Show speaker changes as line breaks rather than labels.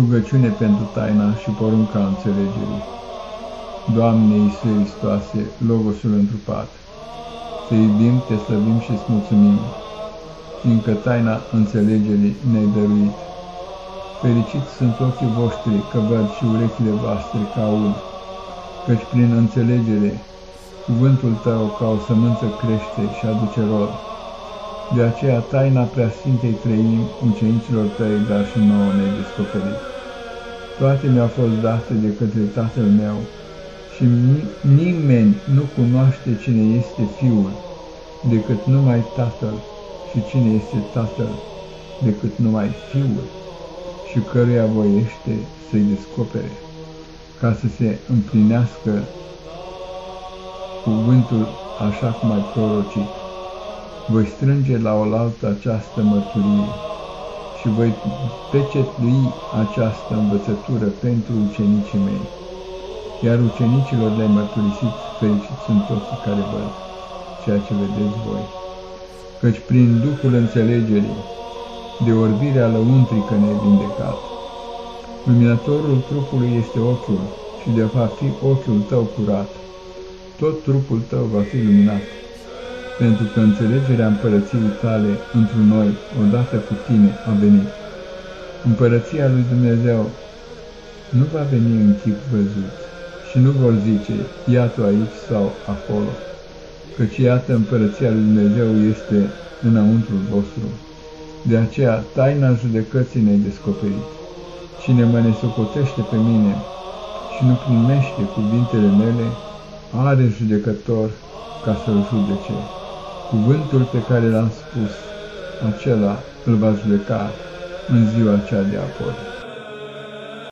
Rugăciune pentru taina și porunca înțelegerii. Doamne Iisuse Hristoase, Logosul întrupat, Te iubim, Te slăbim și îți mulțumim, fiindcă taina înțelegerii ne-ai dăruit. Fericiți sunt ochii voștri că văd și urechile voastre că aud, căci prin înțelegere cuvântul Tău ca o sămânță crește și aduce rod. De aceea taina preasfintei trăim ucenicilor tăi, dar și nouă ne descoperit. Toate mi-au fost date de către Tatăl meu și nimeni nu cunoaște cine este Fiul decât numai Tatăl și cine este Tatăl decât numai Fiul și căruia voiește să-i descopere, ca să se împlinească cuvântul așa cum ai prorocit voi strânge la oaltă această mărturie și voi pecetlui această învățătură pentru ucenicii mei. Iar ucenicilor le-ai mărturisit, fericiți sunt toți care văd ceea ce vedeți voi. Căci prin Duhul înțelegerii, de orbirea lăuntrică ne-ai vindecat. Luminătorul trupului este ochiul și de va fi ochiul tău curat, tot trupul tău va fi luminat pentru că înțelegerea împărăției tale într noi, odată cu tine, a venit. Împărăția lui Dumnezeu nu va veni în chip văzut și nu vor zice, iată aici sau acolo, căci iată împărăția lui Dumnezeu este înăuntru vostru. De aceea, taina judecății ne-ai descoperit. Cine mă nesocotește pe mine și nu primește cuvintele mele, are judecător ca să-l judece. Cuvântul pe care l-am spus, acela îl va judeca în ziua cea de apoi.